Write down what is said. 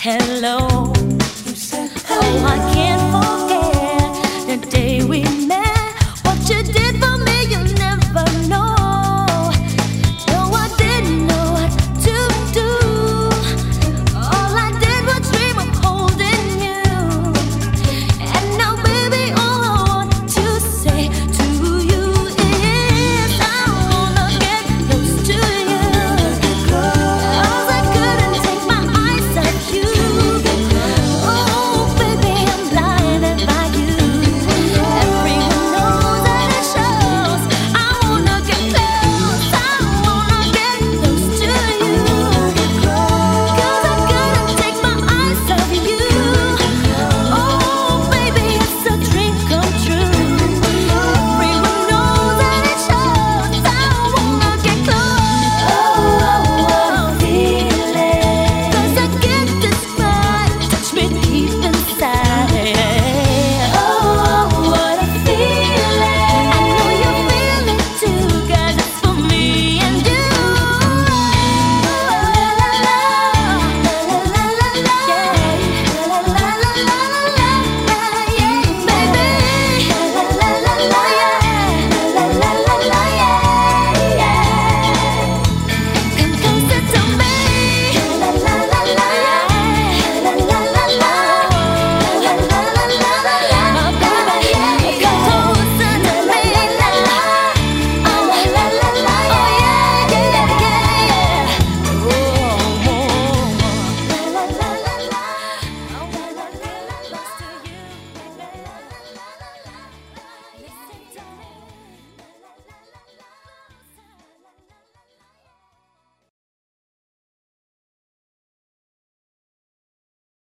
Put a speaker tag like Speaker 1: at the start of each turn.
Speaker 1: hello. You said hello. Oh, I can't fall.